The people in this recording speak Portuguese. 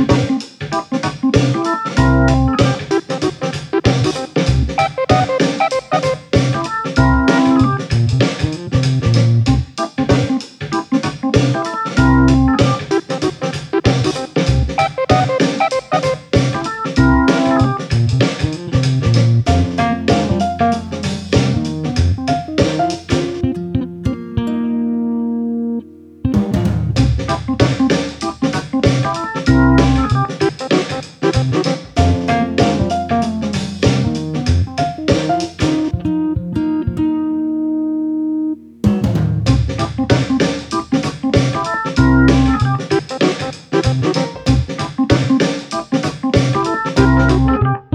Música Música